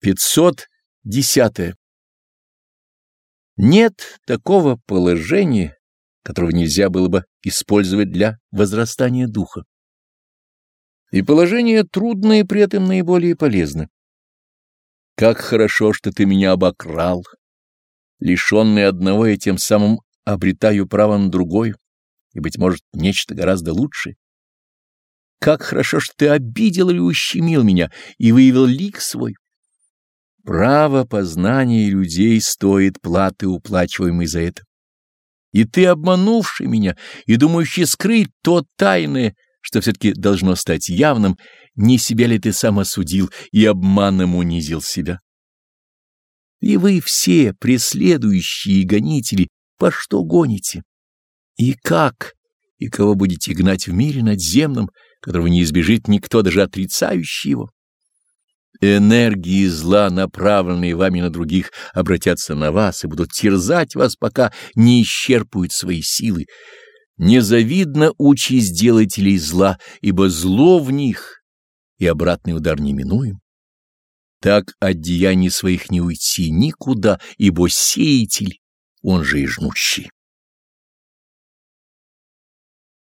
510. Нет такого положения, которого нельзя было бы использовать для возрастания духа. И положение трудное и при этом наиболее полезно. Как хорошо, что ты меня обокрал. Лишенный одного, я тем самым обретаю право на другое, и, быть может, нечто гораздо лучшее. Как хорошо, что ты обидел или ущемил меня и выявил лик свой. Право познания людей стоит платы, уплачиваемой за это. И ты, обманувший меня и думающий скрыть то тайное, что все-таки должно стать явным, не себя ли ты сам осудил и обманом унизил себя? И вы все, преследующие гонители, по что гоните? И как? И кого будете гнать в мире надземном, которого не избежит никто, даже отрицающий его? Энергии зла, направленные вами на других, обратятся на вас и будут терзать вас, пока не исчерпают свои силы. Незавидна участь делателей зла, ибо зло в них, и обратный удар неминуем. Так от деяний своих не уйти никуда, ибо сеятель, он же и жнущий.